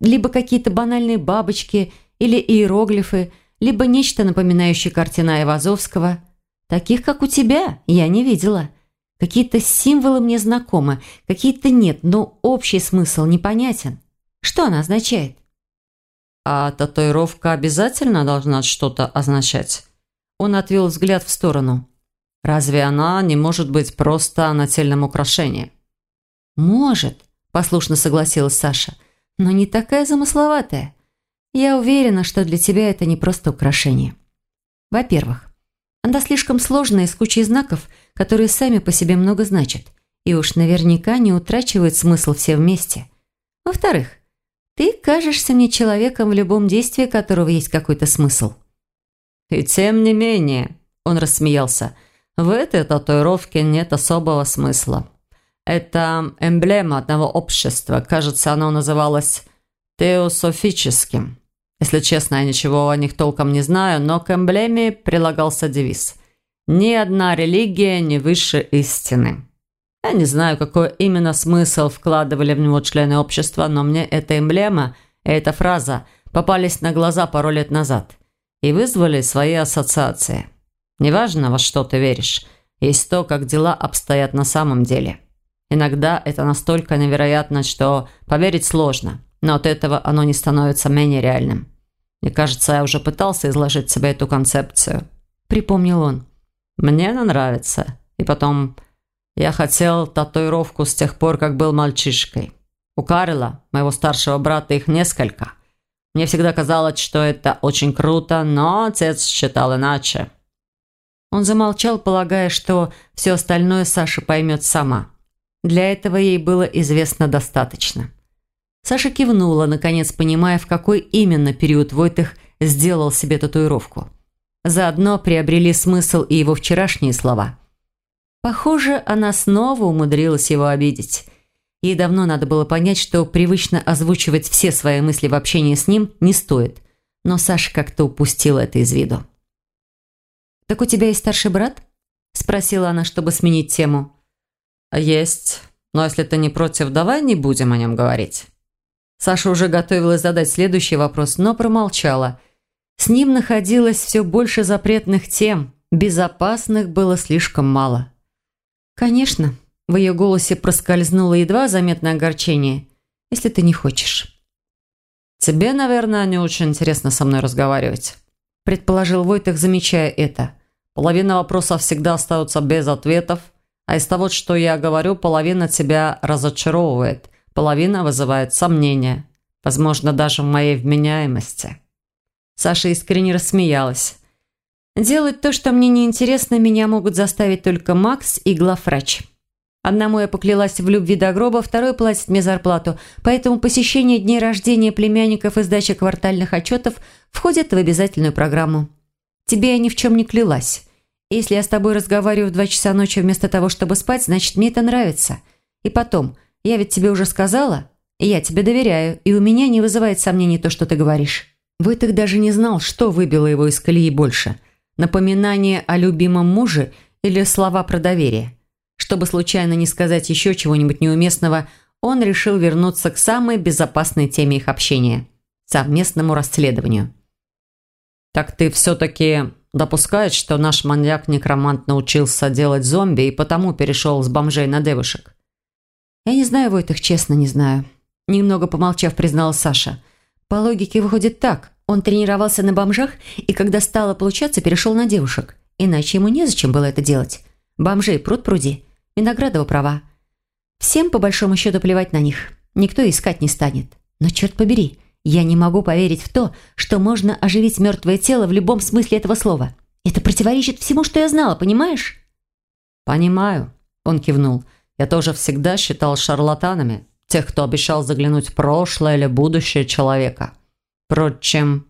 либо какие-то банальные бабочки – или иероглифы, либо нечто напоминающее картины Айвазовского. Таких, как у тебя, я не видела. Какие-то символы мне знакомы, какие-то нет, но общий смысл непонятен. Что она означает? А татуировка обязательно должна что-то означать? Он отвел взгляд в сторону. Разве она не может быть просто нательным украшением? «Может», – послушно согласилась Саша, – «но не такая замысловатая. Я уверена, что для тебя это не просто украшение. Во-первых, она слишком сложная с кучей знаков, которые сами по себе много значат, и уж наверняка не утрачивают смысл все вместе. Во-вторых, ты кажешься мне человеком, в любом действии которого есть какой-то смысл. И тем не менее, он рассмеялся, в этой татуировке нет особого смысла. Это эмблема одного общества, кажется, оно называлось теософическим. Если честно, я ничего о них толком не знаю, но к эмблеме прилагался девиз «Ни одна религия не выше истины». Я не знаю, какой именно смысл вкладывали в него члены общества, но мне эта эмблема и эта фраза попались на глаза пару лет назад и вызвали свои ассоциации. Неважно, во что ты веришь, есть то, как дела обстоят на самом деле. Иногда это настолько невероятно, что поверить сложно – но от этого оно не становится менее реальным. Мне кажется, я уже пытался изложить себе эту концепцию. Припомнил он. Мне она нравится. И потом, я хотел татуировку с тех пор, как был мальчишкой. У Карла, моего старшего брата, их несколько. Мне всегда казалось, что это очень круто, но отец считал иначе. Он замолчал, полагая, что все остальное Саша поймет сама. Для этого ей было известно достаточно. Саша кивнула, наконец понимая, в какой именно период Войтых сделал себе татуировку. Заодно приобрели смысл и его вчерашние слова. Похоже, она снова умудрилась его обидеть. Ей давно надо было понять, что привычно озвучивать все свои мысли в общении с ним не стоит. Но Саша как-то упустила это из виду. «Так у тебя есть старший брат?» – спросила она, чтобы сменить тему. «Есть. Но если ты не против, давай не будем о нем говорить». Саша уже готовилась задать следующий вопрос, но промолчала. С ним находилось все больше запретных тем, безопасных было слишком мало. «Конечно», – в ее голосе проскользнуло едва заметное огорчение, – «если ты не хочешь». «Тебе, наверное, не очень интересно со мной разговаривать», – предположил Войтых, замечая это. «Половина вопросов всегда остаются без ответов, а из того, что я говорю, половина тебя разочаровывает, половина вызывает сомнения, возможно, даже в моей вменяемости». Саша искренне рассмеялась. «Делать то, что мне неинтересно, меня могут заставить только Макс и главврач. Одному я поклялась в любви до гроба, второй платит мне зарплату, поэтому посещение дней рождения племянников и сдача квартальных отчетов входит в обязательную программу. Тебе я ни в чем не клялась. Если я с тобой разговариваю в два часа ночи вместо того, чтобы спать, значит, мне это нравится. И потом, я ведь тебе уже сказала, я тебе доверяю, и у меня не вызывает сомнений то, что ты говоришь». Войтых даже не знал, что выбило его из колеи больше. Напоминание о любимом муже или слова про доверие. Чтобы случайно не сказать еще чего-нибудь неуместного, он решил вернуться к самой безопасной теме их общения – совместному расследованию. «Так ты все-таки Допускает, что наш маньяк-некромант научился делать зомби и потому перешел с бомжей на девушек. «Я не знаю, Войтых, честно не знаю», – немного помолчав, признала Саша. «По логике выходит так. Он тренировался на бомжах и, когда стало получаться, перешел на девушек. Иначе ему незачем было это делать. Бомжей пруд пруди. Виноградова права. Всем, по большому счету, плевать на них. Никто искать не станет. Но черт побери, я не могу поверить в то, что можно оживить мертвое тело в любом смысле этого слова. Это противоречит всему, что я знала, понимаешь?» «Понимаю», – он кивнул. «Я тоже всегда считал шарлатанами тех, кто обещал заглянуть в прошлое или будущее человека. Впрочем...»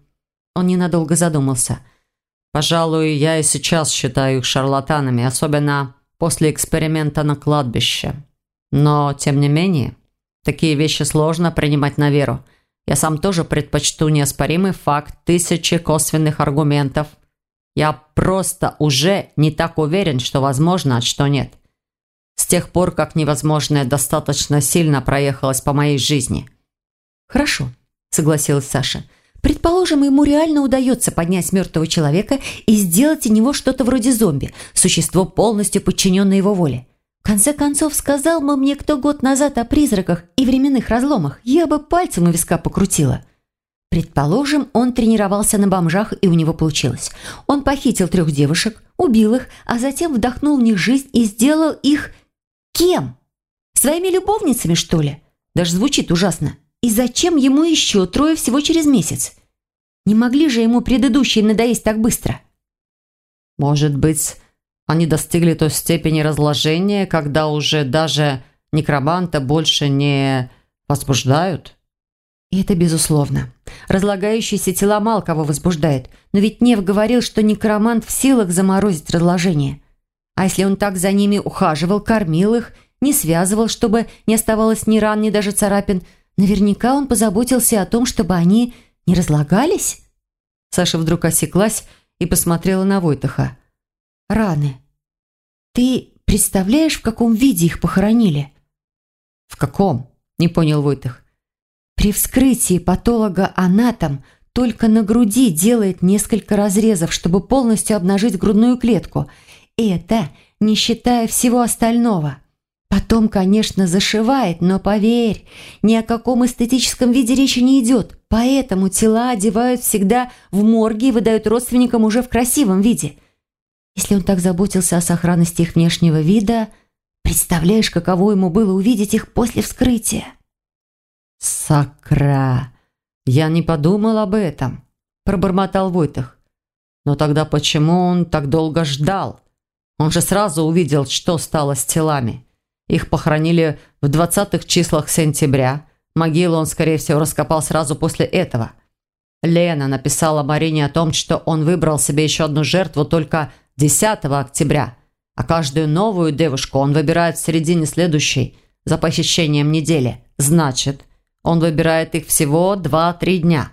Он ненадолго задумался. «Пожалуй, я и сейчас считаю их шарлатанами, особенно после эксперимента на кладбище. Но, тем не менее, такие вещи сложно принимать на веру». Я сам тоже предпочту неоспоримый факт, тысячи косвенных аргументов. Я просто уже не так уверен, что возможно, а что нет. С тех пор, как невозможное достаточно сильно проехалось по моей жизни. «Хорошо», – согласилась Саша. «Предположим, ему реально удается поднять мертвого человека и сделать из него что-то вроде зомби, существо, полностью подчиненное его воле конце концов, сказал бы мне кто год назад о призраках и временных разломах, я бы пальцем у виска покрутила. Предположим, он тренировался на бомжах, и у него получилось. Он похитил трех девушек, убил их, а затем вдохнул в них жизнь и сделал их... Кем? Своими любовницами, что ли? Даже звучит ужасно. И зачем ему еще трое всего через месяц? Не могли же ему предыдущие надоесть так быстро? Может быть, они достигли той степени разложения, когда уже даже некроманта больше не возбуждают? И это безусловно. Разлагающиеся тела мало кого возбуждает. Но ведь Нев говорил, что некромант в силах заморозить разложение. А если он так за ними ухаживал, кормил их, не связывал, чтобы не оставалось ни ран, ни даже царапин, наверняка он позаботился о том, чтобы они не разлагались? Саша вдруг осеклась и посмотрела на Войтаха раны. Ты представляешь, в каком виде их похоронили?» «В каком?» – не понял Войтых. «При вскрытии патолога-анатом только на груди делает несколько разрезов, чтобы полностью обнажить грудную клетку. Это не считая всего остального. Потом, конечно, зашивает, но поверь, ни о каком эстетическом виде речи не идет. Поэтому тела одевают всегда в морге и выдают родственникам уже в красивом виде». Если он так заботился о сохранности их внешнего вида, представляешь, каково ему было увидеть их после вскрытия? «Сакра! Я не подумал об этом», – пробормотал Войтах. «Но тогда почему он так долго ждал? Он же сразу увидел, что стало с телами. Их похоронили в двадцатых числах сентября. Могилу он, скорее всего, раскопал сразу после этого. Лена написала Марине о том, что он выбрал себе еще одну жертву только 10 октября, а каждую новую девушку он выбирает в середине следующей, за похищением недели. Значит, он выбирает их всего 2-3 дня.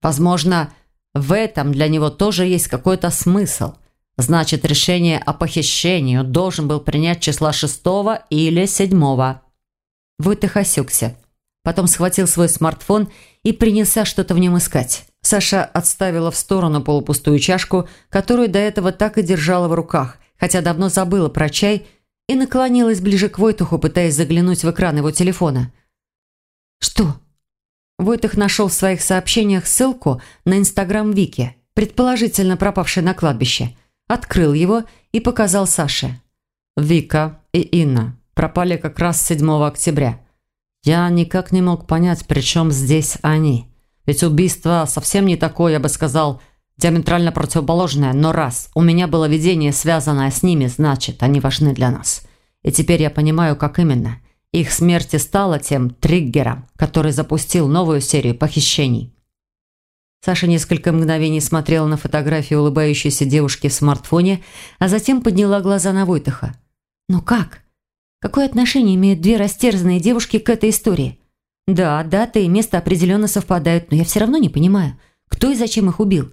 Возможно, в этом для него тоже есть какой-то смысл. Значит, решение о похищении должен был принять числа 6 или 7. Войтых осекся. Потом схватил свой смартфон и принялся что-то в нем искать. Саша отставила в сторону полупустую чашку, которую до этого так и держала в руках, хотя давно забыла про чай, и наклонилась ближе к Войтуху, пытаясь заглянуть в экран его телефона. «Что?» Войтых нашел в своих сообщениях ссылку на инстаграм Вики, предположительно пропавшей на кладбище. Открыл его и показал Саше. «Вика и Инна пропали как раз 7 октября. Я никак не мог понять, при чем здесь они. Ведь убийство совсем не такое, я бы сказал, диаметрально противоположное. Но раз у меня было видение, связанное с ними, значит, они важны для нас. И теперь я понимаю, как именно. Их смерть и стала тем триггером, который запустил новую серию похищений. Саша несколько мгновений смотрела на фотографию улыбающейся девушки в смартфоне, а затем подняла глаза на Войтаха. «Ну как? Какое отношение имеют две растерзанные девушки к этой истории? Да, дата и место определенно совпадают, но я все равно не понимаю, кто и зачем их убил.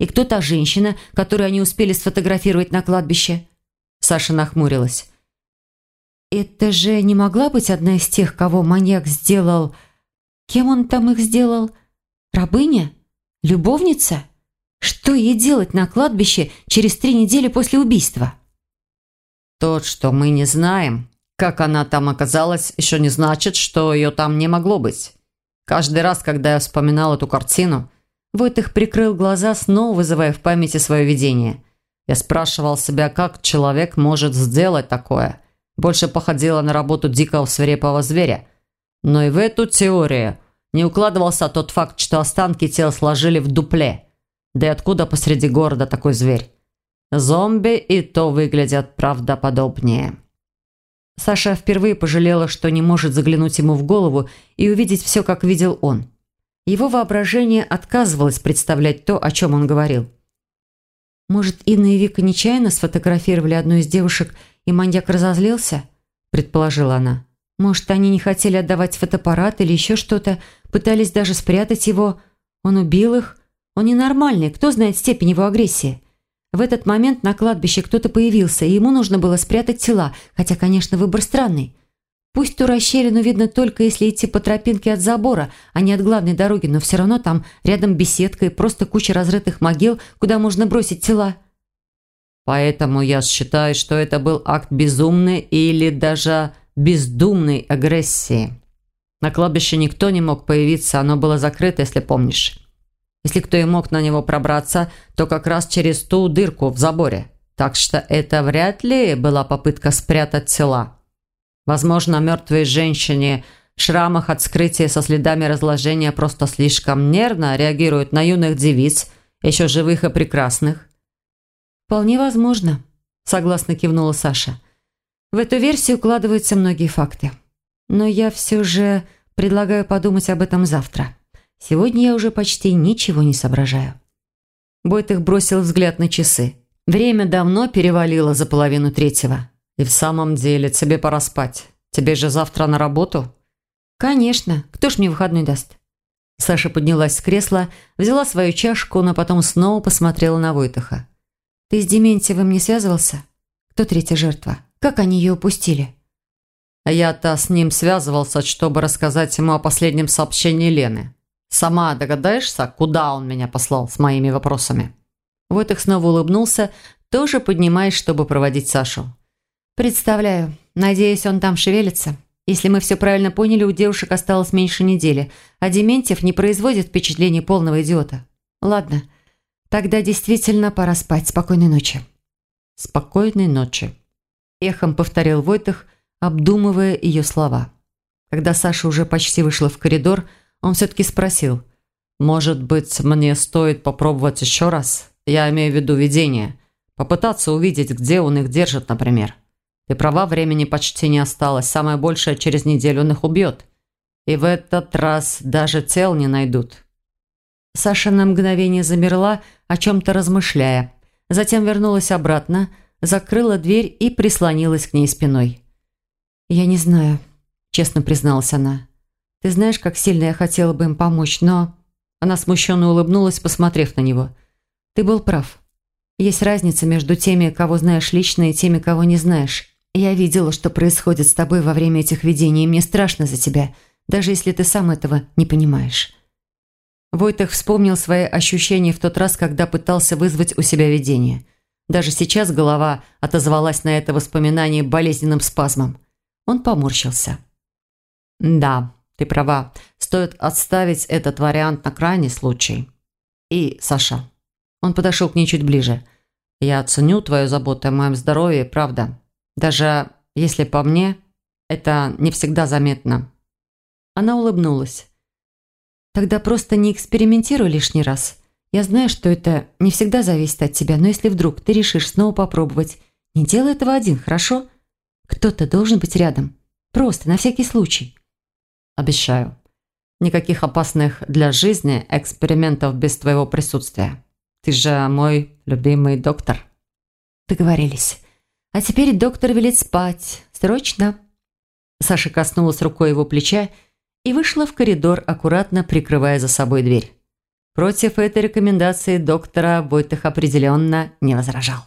И кто та женщина, которую они успели сфотографировать на кладбище?» Саша нахмурилась. «Это же не могла быть одна из тех, кого маньяк сделал... Кем он там их сделал? Рабыня? Любовница? Что ей делать на кладбище через три недели после убийства?» «Тот, что мы не знаем, как она там оказалась, еще не значит, что ее там не могло быть. Каждый раз, когда я вспоминал эту картину, Войтых прикрыл глаза, снова вызывая в памяти свое видение. Я спрашивал себя, как человек может сделать такое. Больше походило на работу дикого свирепого зверя. Но и в эту теорию не укладывался тот факт, что останки тел сложили в дупле. Да и откуда посреди города такой зверь? Зомби и то выглядят правдоподобнее. Саша впервые пожалела, что не может заглянуть ему в голову и увидеть все, как видел он. Его воображение отказывалось представлять то, о чем он говорил. «Может, Инна и Вика нечаянно сфотографировали одну из девушек, и маньяк разозлился?» – предположила она. «Может, они не хотели отдавать фотоаппарат или еще что-то, пытались даже спрятать его. Он убил их. Он ненормальный, кто знает степень его агрессии?» В этот момент на кладбище кто-то появился, и ему нужно было спрятать тела, хотя, конечно, выбор странный. Пусть ту расщелину видно только если идти по тропинке от забора, а не от главной дороги, но все равно там рядом беседка и просто куча разрытых могил, куда можно бросить тела. Поэтому я считаю, что это был акт безумной или даже бездумной агрессии. На кладбище никто не мог появиться, оно было закрыто, если помнишь. Если кто и мог на него пробраться, то как раз через ту дырку в заборе. Так что это вряд ли была попытка спрятать тела. Возможно, мертвые женщине в шрамах от скрытия со следами разложения просто слишком нервно реагируют на юных девиц, еще живых и прекрасных. «Вполне возможно», – согласно кивнула Саша. «В эту версию укладываются многие факты. Но я все же предлагаю подумать об этом завтра». Сегодня я уже почти ничего не соображаю». Бойтых бросил взгляд на часы. Время давно перевалило за половину третьего. «И в самом деле, тебе пора спать. Тебе же завтра на работу?» «Конечно. Кто ж мне выходной даст?» Саша поднялась с кресла, взяла свою чашку, но потом снова посмотрела на Войтаха. «Ты с Дементьевым не связывался? Кто третья жертва? Как они ее упустили?» «Я-то с ним связывался, чтобы рассказать ему о последнем сообщении Лены. Сама догадаешься, куда он меня послал с моими вопросами?» Войтых снова улыбнулся, тоже поднимаясь, чтобы проводить Сашу. «Представляю. Надеюсь, он там шевелится. Если мы все правильно поняли, у девушек осталось меньше недели, а Дементьев не производит впечатления полного идиота. Ладно, тогда действительно пора спать. Спокойной ночи». «Спокойной ночи», – эхом повторил Войтых, обдумывая ее слова. Когда Саша уже почти вышла в коридор, он все-таки спросил. «Может быть, мне стоит попробовать еще раз? Я имею в виду видение. Попытаться увидеть, где он их держит, например. Ты права, времени почти не осталось. Самое большее через неделю он их убьет. И в этот раз даже тел не найдут». Саша на мгновение замерла, о чем-то размышляя. Затем вернулась обратно, закрыла дверь и прислонилась к ней спиной. «Я не знаю», – честно призналась она. Ты знаешь, как сильно я хотела бы им помочь, но...» Она смущенно улыбнулась, посмотрев на него. «Ты был прав. Есть разница между теми, кого знаешь лично, и теми, кого не знаешь. Я видела, что происходит с тобой во время этих видений, и мне страшно за тебя, даже если ты сам этого не понимаешь». Войтых вспомнил свои ощущения в тот раз, когда пытался вызвать у себя видение. Даже сейчас голова отозвалась на это воспоминание болезненным спазмом. Он поморщился. «Да, ты права. Стоит отставить этот вариант на крайний случай. И, Саша...» Он подошел к ней чуть ближе. «Я ценю твою заботу о моем здоровье, правда. Даже если по мне, это не всегда заметно». Она улыбнулась. Тогда просто не экспериментируй лишний раз. Я знаю, что это не всегда зависит от тебя, но если вдруг ты решишь снова попробовать, не делай этого один, хорошо? Кто-то должен быть рядом. Просто, на всякий случай. Обещаю. Никаких опасных для жизни экспериментов без твоего присутствия. Ты же мой любимый доктор. Договорились. А теперь доктор велит спать. Срочно. Саша коснулась рукой его плеча и вышла в коридор, аккуратно прикрывая за собой дверь. Против этой рекомендации доктора Войтых определенно не возражал.